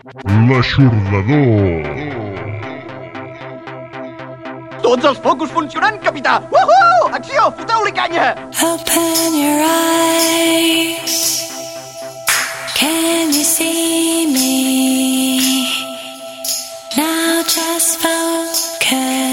L'aixordador. Tots els focus funcionant, capità! Uhu! Acció! Foteu-li canya! Open your eyes. Can you see me? Now just focus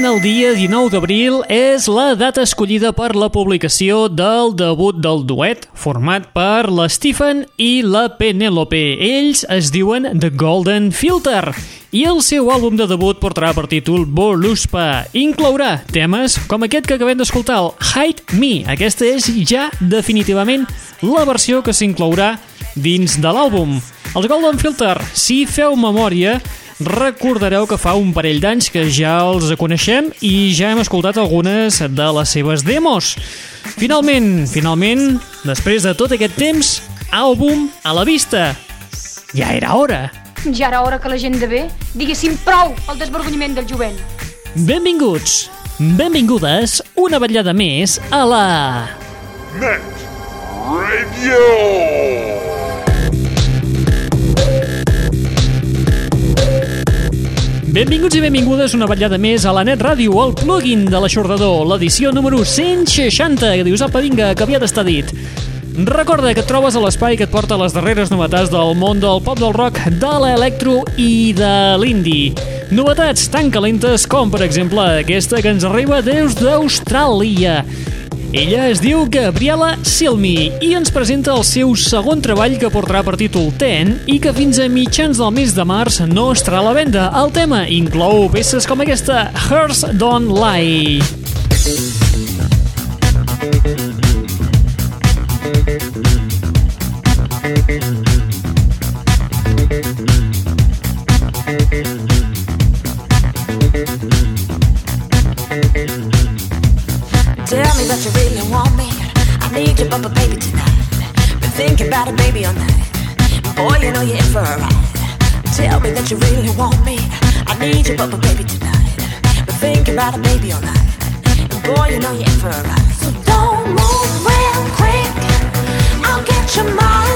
Finalment, el dia 19 d'abril és la data escollida per la publicació del debut del duet, format per la Stephen i la Penelope. Ells es diuen The Golden Filter i el seu àlbum de debut portarà per títol Voluspa. Inclourà temes com aquest que acabem d'escoltar, el Hide Me. Aquesta és ja definitivament la versió que s'inclourà dins de l'àlbum. Els Golden Filter, si feu memòria, recordareu que fa un parell d'anys que ja els coneixem i ja hem escoltat algunes de les seves demos. Finalment, finalment, després de tot aquest temps, àlbum a la vista. Ja era hora. Ja era hora que la gent de bé diguéssim prou al desvergonyiment del jovent. Benvinguts, benvingudes, una vetllada més a la... Net Radio. Benvinguts i benvingudes una vetllada més a la Net Ràdio, el plugin de l'aixordador, l'edició número 160, que dius, apa, vinga, que havia d'estar dit. Recorda que et trobes a l'espai que et porta les darreres novetats del món del pop del rock, de l'electro i de l'indi. Novetats tan calentes com, per exemple, aquesta que ens arriba des d'Austràlia. Ella es diu Gabriela Silmi i ens presenta el seu segon treball que portarà per títol Ten i que fins a mitjans del mes de març no estarà a la venda. El tema inclou peces com aquesta Hearts Don't Lie. you really want me. I need you, but, but baby tonight. But thinking about it, baby, night. And boy, you know you're in for a ride. So don't move real quick. I'll get your mind.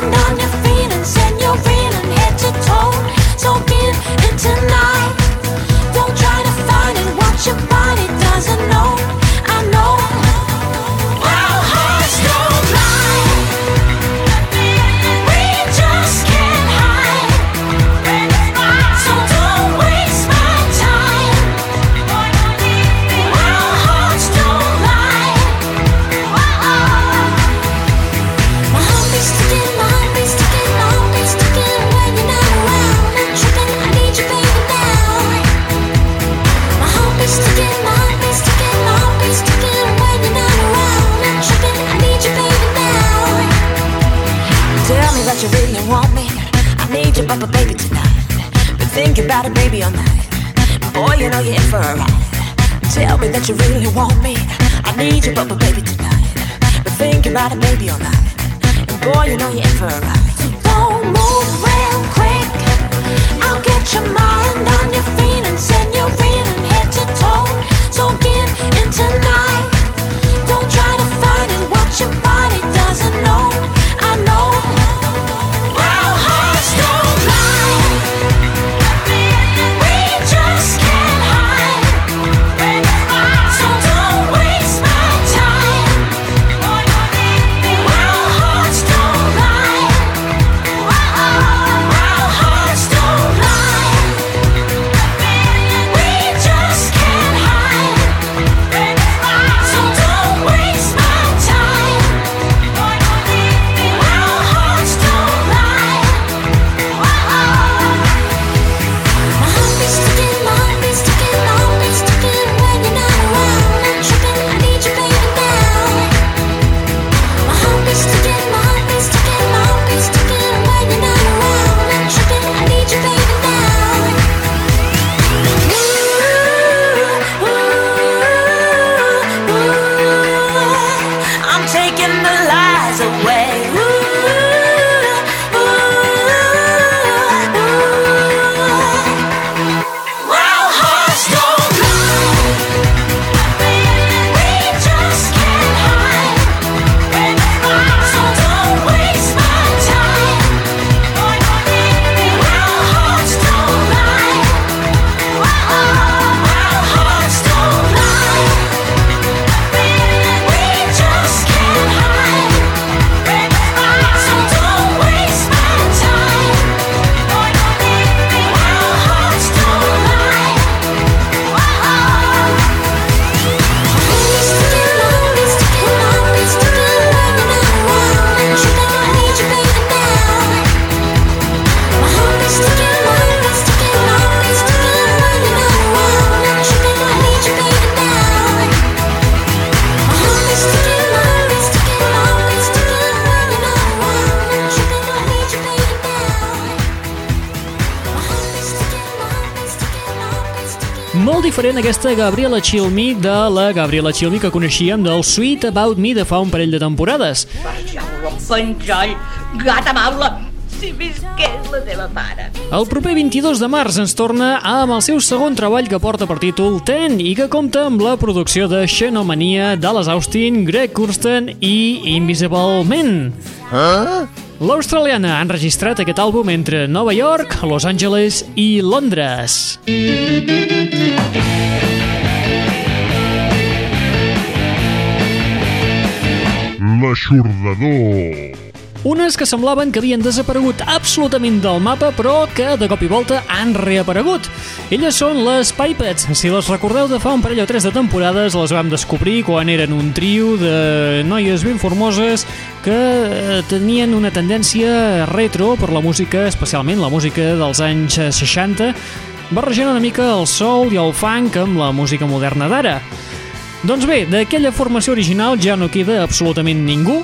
boy, you know you're in for a ride. Don't move real quick. I'll get your mind on your feet and send head to toe. In tonight. Don't try to find it, what you sent aquesta Gabriela Chilmi de la Gabriela Chilmi que coneixíem del Sweet About Me de fa un parell de temporades. Penjoll, penjoll, gata maula, si visqués la teva mare. El proper 22 de març ens torna amb el seu segon treball que porta per títol Ten i que compta amb la producció de Xenomania, Dallas Austin, Greg Kurstin i Invisible Men. Eh? L'australiana ha enregistrat aquest àlbum entre Nova York, Los Angeles i Londres. L'Aixordador unes que semblaven que havien desaparegut absolutament del mapa, però que de cop i volta han reaparegut. Elles són les Pipets. Si les recordeu de fa un parell o tres de temporades, les vam descobrir quan eren un trio de noies ben formoses que eh, tenien una tendència retro per la música, especialment la música dels anys 60, barrejant una mica el soul i el funk amb la música moderna d'ara. Doncs bé, d'aquella formació original ja no queda absolutament ningú.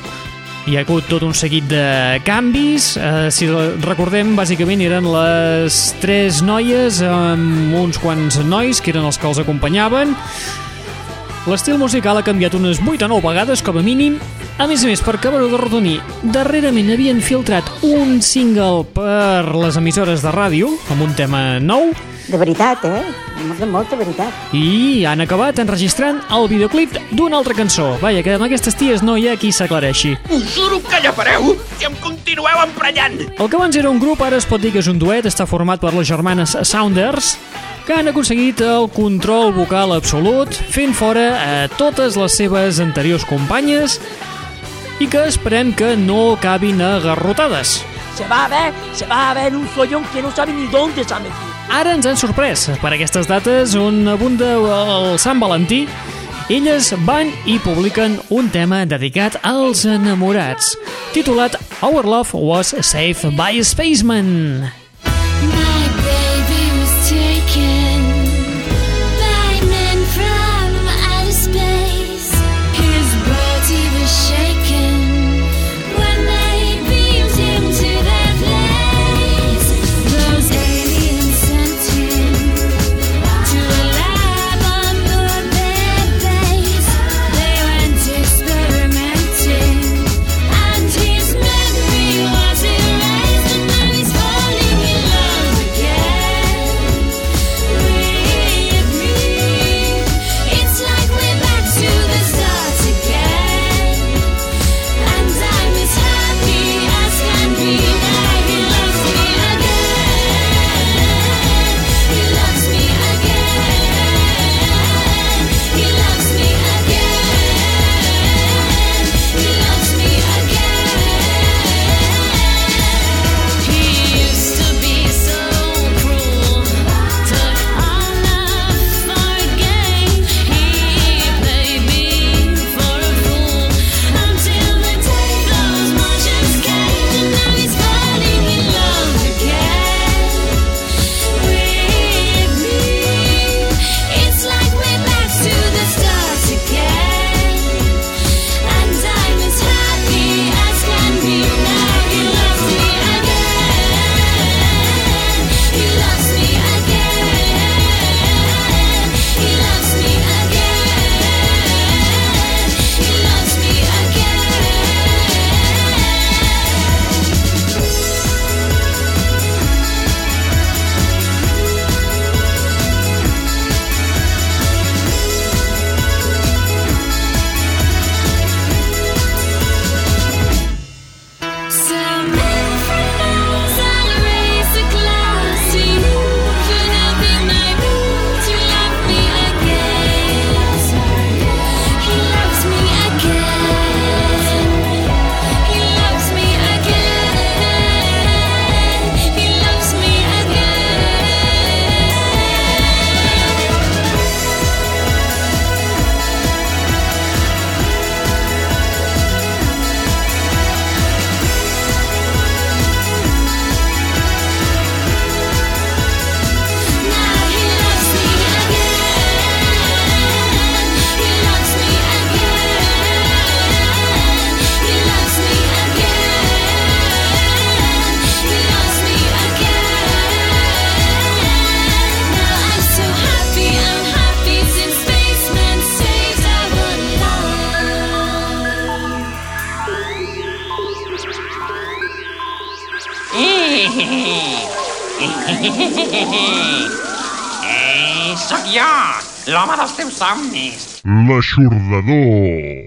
Hi ha hagut tot un seguit de canvis. Eh, si recordem, bàsicament eren les tres noies amb uns quants nois que eren els que els acompanyaven. L'estil musical ha canviat unes 8 o 9 vegades, com a mínim. A més a més, per acabar-ho de rodonir, darrerament havien filtrat un single per les emissores de ràdio, amb un tema nou, De veritat, eh? De molta veritat. i han acabat enregistrant el videoclip d'una altra cançó. Vaja, que amb aquestes ties no hi ha qui s'aclareixi. Us juro que llapareu si em continueu emprenyant. El que abans era un grup ara es pot dir que és un duet, està format per les germanes Sounders, que han aconseguit el control vocal absolut, fent fora a totes les seves anteriors companyes i que esperem que no acabin a garrotades. Se va a ver, se va a ver un follón que no sabe ni dónde se ha metido. Ara ens han sorprès per aquestes dates on abunda el Sant Valentí. Elles van i publiquen un tema dedicat als enamorats, titulat Our Love Was Saved by Spaceman. L'home dels teus somnis. L'aixordador.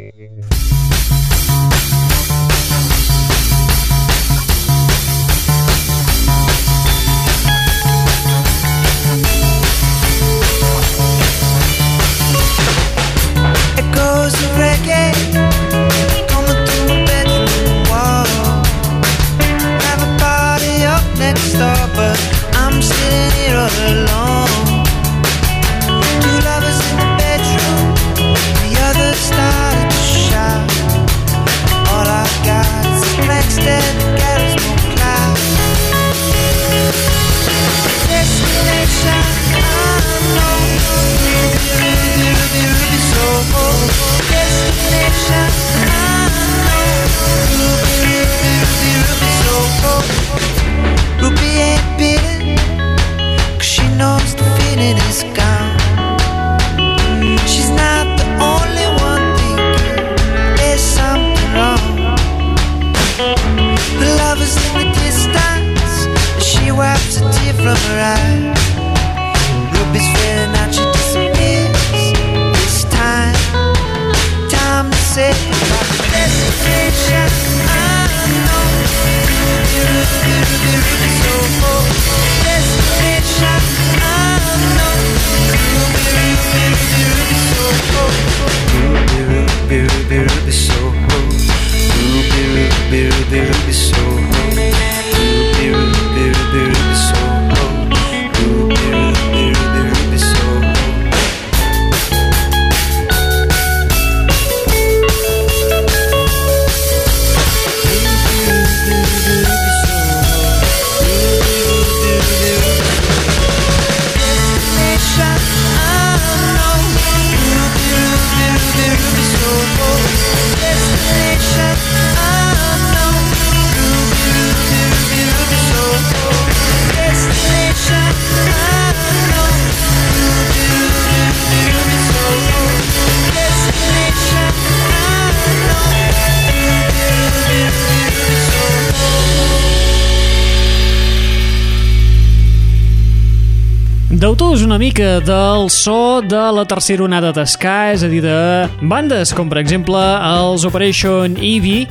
Deutors una mica del so de la tercera onada d'esca, és a dir, de bandes com per exemple els Operation Eevee,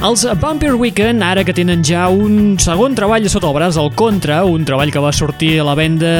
els Vampire Weekend, ara que tenen ja un segon treball sota el braç, el Contra, un treball que va sortir a la venda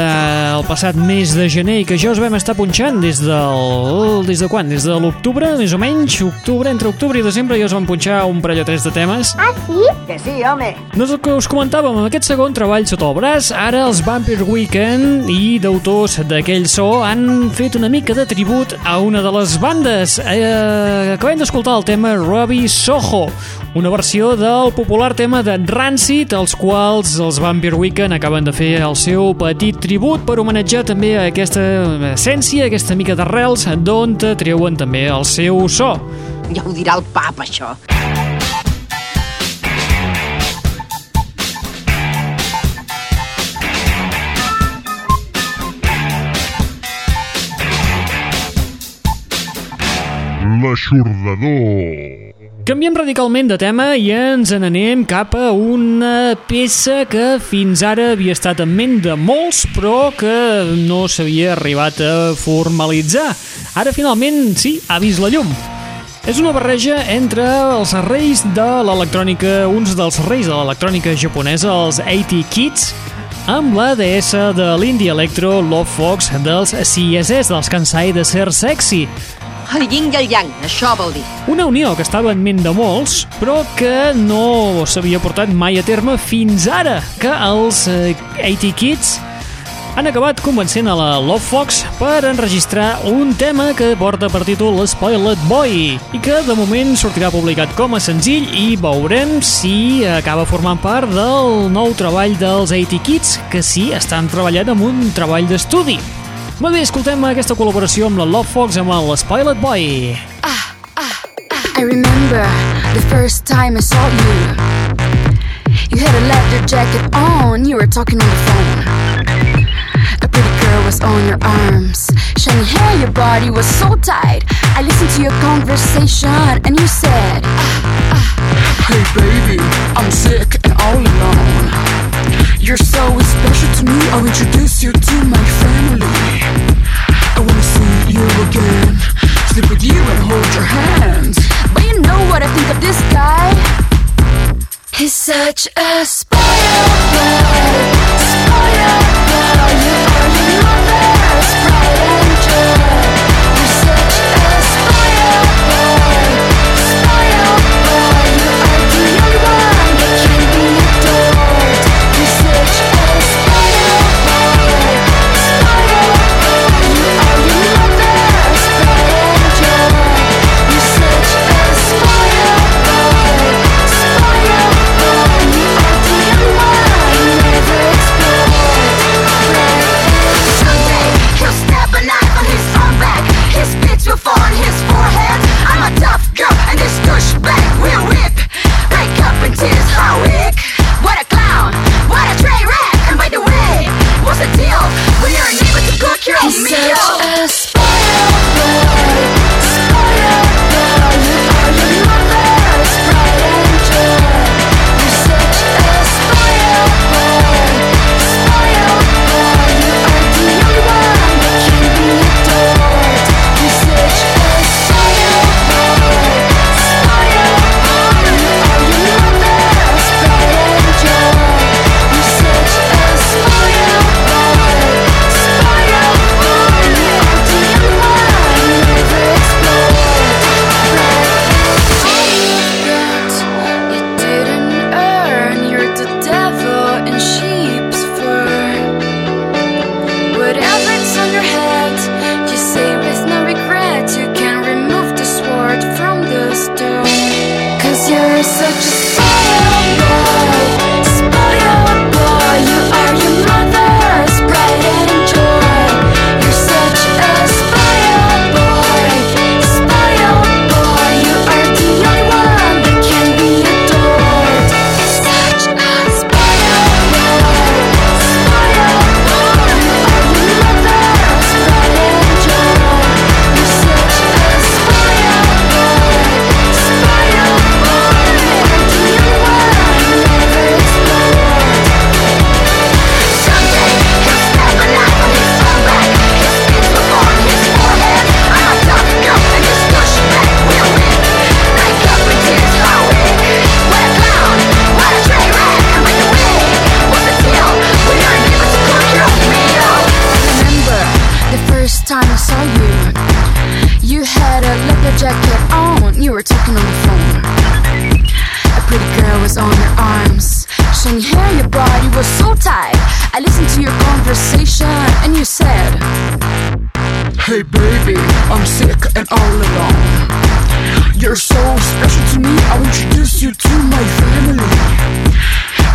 el passat mes de gener i que ja us vam estar punxant des del... des de quan? Des de l'octubre, més o menys? Octubre, entre octubre i desembre ja us vam punxar un parell o tres de temes. Ah, sí? Que sí, home. No és el que us comentàvem, amb aquest segon treball sota el braç, ara els Vampire Weekend i d'autors d'aquell so han fet una mica de tribut a una de les bandes. Eh, acabem d'escoltar el tema Robbie Soho, una versió del popular tema de Rancid, els quals els Vampire Weekend acaben de fer el seu petit tribut per homenatjar també a aquesta essència, aquesta mica d'arrels, d'on treuen també el seu so. Ja ho dirà el pap, això. L'aixordador. Canviem radicalment de tema i ens n'anem cap a una peça que fins ara havia estat en ment de molts però que no s'havia arribat a formalitzar. Ara finalment sí, ha vist la llum. És una barreja entre els reis de l'electrònica, uns dels reis de l'electrònica japonesa, els 80 Kids, amb la deessa de l'indie electro Love Fox dels CSS, dels Kansai de Ser Sexy. El yin i el yang, això vol dir. Una unió que estava en ment de molts, però que no s'havia portat mai a terme fins ara, que els eh, 80 Kids han acabat convencent a la Love Fox per enregistrar un tema que porta per títol Spoiled Boy i que de moment sortirà publicat com a senzill i veurem si acaba formant part del nou treball dels 80 Kids que sí, estan treballant amb un treball d'estudi. Molt bé, escoltem aquesta col·laboració amb la Love Fox amb el Spoiled Boy. I remember the first time I saw you. You had a leather jacket on, you were talking on the phone. A pretty girl was on your arms. Shiny hair, your body was so tight. I listened to your conversation and you said, Hey baby, I'm sick and all alone. You're so special to me, I'll introduce you to my family. You again, sleep with you and hold your hands. But you know what I think of this guy? He's such a spoiled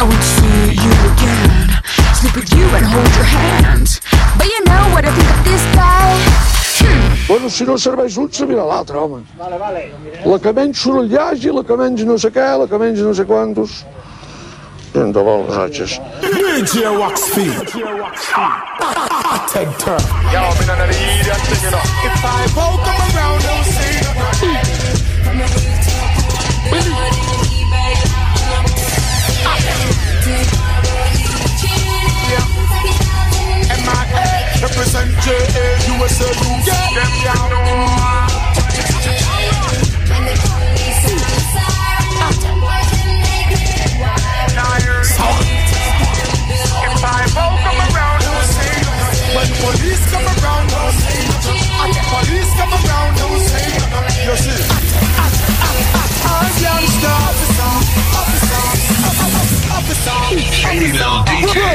To see you again, sleep with you and hold your hand. But you know what I think of this guy? Hmm. Bueno, si no serveix un, se mira l'altre, home. Vale, vale. La que menys soroll hi hagi, la que menys no sé què, la que menys no sé quantos. I endavant, les atxes. DJ Wax Feed. Ted Turk. Yo, I'm in the idiot thing, you know. If I woke up around, don't say M.I.A. Represent J.A. USA, you get them, you know. If I woke up around, don't say nothing. When police come around, don't say nothing. And the police come around, don't say nothing. You see? I'm youngster, officer, officer,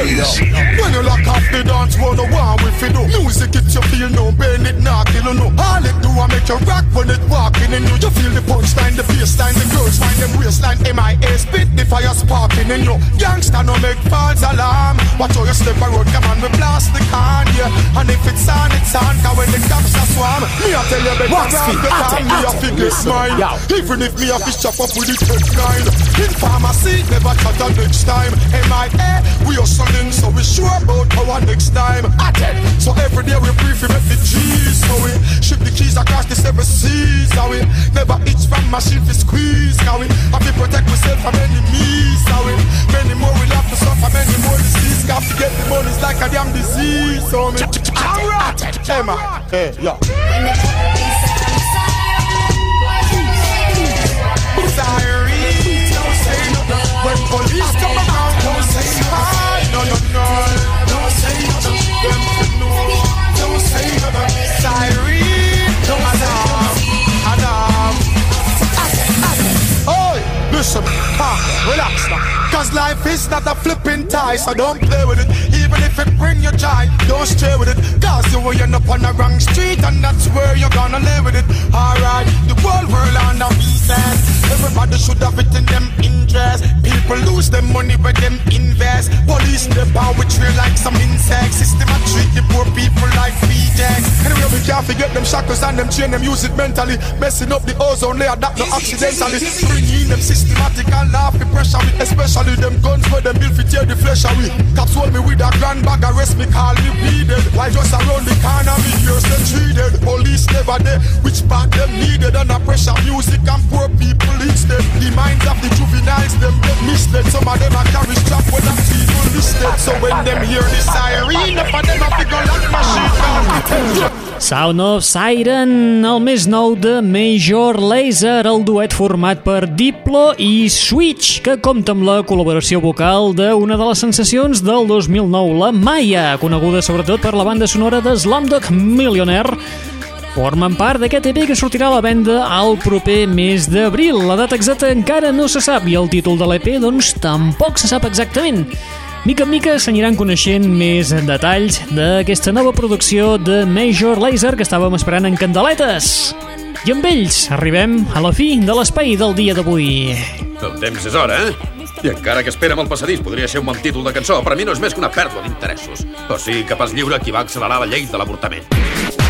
officer. When you lock off the dance, what the one with you do? Music it you feel no pain, it not kill no. All it do I make you rock when it walking in you. You feel the punchline, the bassline, the girls find them waistline. M.I.A. spit the fire sparking in you. Youngster no make false alarm. Watch how you step a road, come on, we blast the can, yeah. And if it's on, it's on, cause when the cops are swarm, me I tell you better What's grab the- time, me a listen, smile. yo. Even if me a fish chop up with the tech nine. In pharmacy, never cut a next time. M.I.A. We are so we sure about our next time. At it. So every day we brief, we make the G's. So we ship the keys across the seven seas. So we never itch from machine to squeeze. How we have to protect ourselves from enemies. How we many more we have to suffer, many more disease. Got to get the money's like a damn disease. So me, alright, Emma, hey, yeah. So don't play with it. Even if it bring you joy, don't stray with it. Cause you will end up on the wrong street, and that's where you're gonna live with it. Alright, the world on the pieces. Everybody should have it in them interest. People lose them money when them invest. Police in the power we trail like some insects. System a treat the poor people like rejects. Anyway, we can't forget them shackles and them chain them use it mentally. Messing up the ozone layer that no accidentally. Bringing them systematic and laugh the pressure with especially them guns where them build for tear the flesh away. Cops hold me with a grand bag arrest me call me weeded. While just around the corner me hears them treated. Police never there, which part them needed under pressure music and poor people instead. Minds of the juveniles them get misled. Some of them are carry strap when them people listed. So when them hear the siren, up of them a figure like machine gun. Sound of Siren, el més nou de Major Lazer, el duet format per Diplo i Switch, que compta amb la col·laboració vocal d'una de les sensacions del 2009, la Maya, coneguda sobretot per la banda sonora de Slumdog Millionaire, formen part d'aquest EP que sortirà a la venda al proper mes d'abril. La data exacta encara no se sap i el títol de l'EP doncs tampoc se sap exactament. Mica en mica s'aniran coneixent més detalls d'aquesta nova producció de Major Lazer que estàvem esperant en candeletes. I amb ells arribem a la fi de l'espai del dia d'avui. El temps és hora, eh? I encara que espera'm el passadís podria ser un bon títol de cançó, per a mi no és més que una pèrdua d'interessos. O sigui que pas lliure qui va accelerar la llei de l'avortament.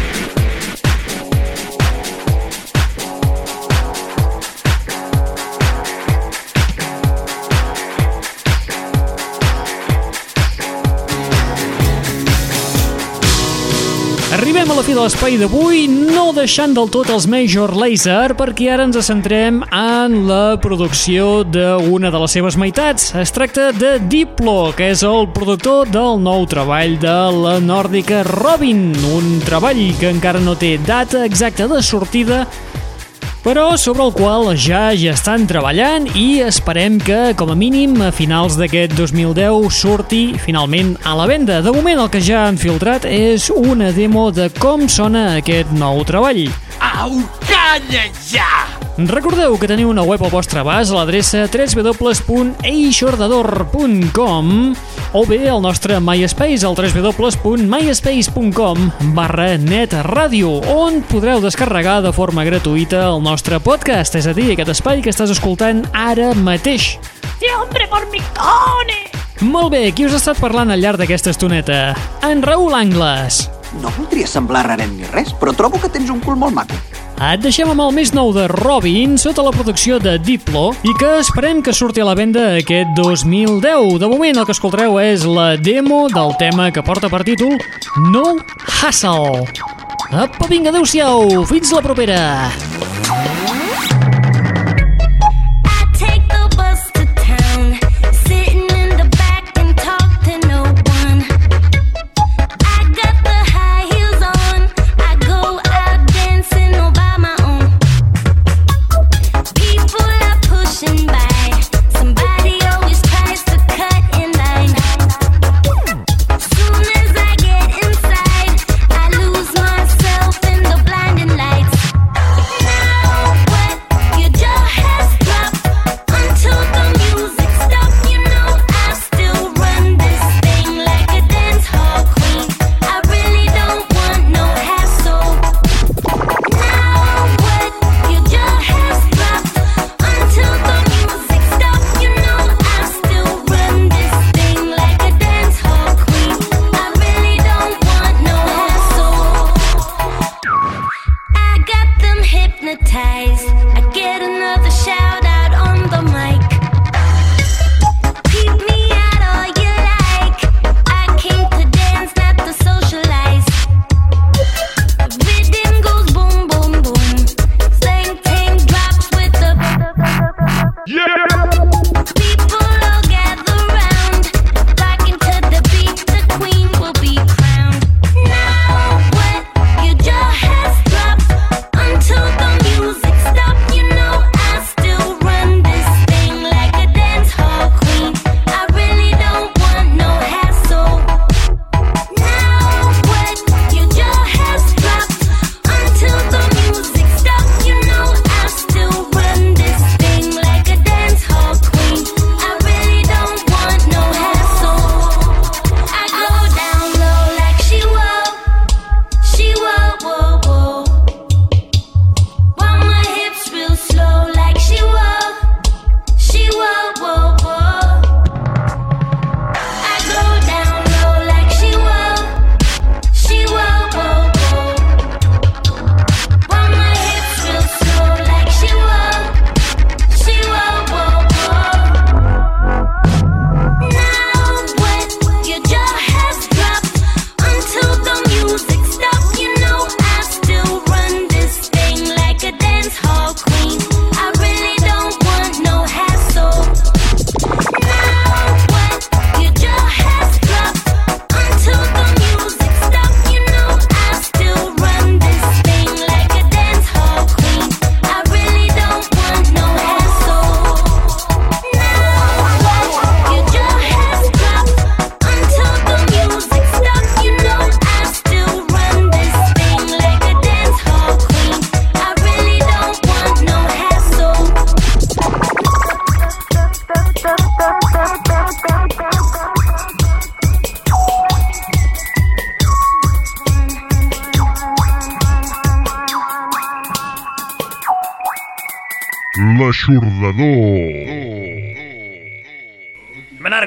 La fi de l'espai d'avui, no deixant del tot els Major Lazer, perquè ara ens centrem en la producció d'una de les seves meitats. Es tracta de Diplo, que és el productor del nou treball de la nòrdica Robin, un treball que encara no té data exacta de sortida, però sobre el qual ja ja estan treballant i esperem que, com a mínim, a finals d'aquest 2010 surti finalment a la venda. De moment, el que ja han filtrat és una demo de com sona aquest nou treball. Au, calla ja! Recordeu que teniu una web al vostre abast a l'adreça www.eixordador.com o bé al nostre MySpace al www.myspace.com barra netradio on podreu descarregar de forma gratuïta el nostre podcast, és a dir, aquest espai que estàs escoltant ara mateix. Siempre por mi cone! Molt bé, qui us ha estat parlant al llarg d'aquesta estoneta? En Raül Angles. No voldria semblar rarem ni res, però trobo que tens un cul molt maco. Et deixem amb el més nou de Robin sota la producció de Diplo i que esperem que surti a la venda aquest 2010. De moment el que escoltareu és la demo del tema que porta per títol No Hustle. Apa, vinga, adeu-siau, fins la propera!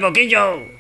Coquillo.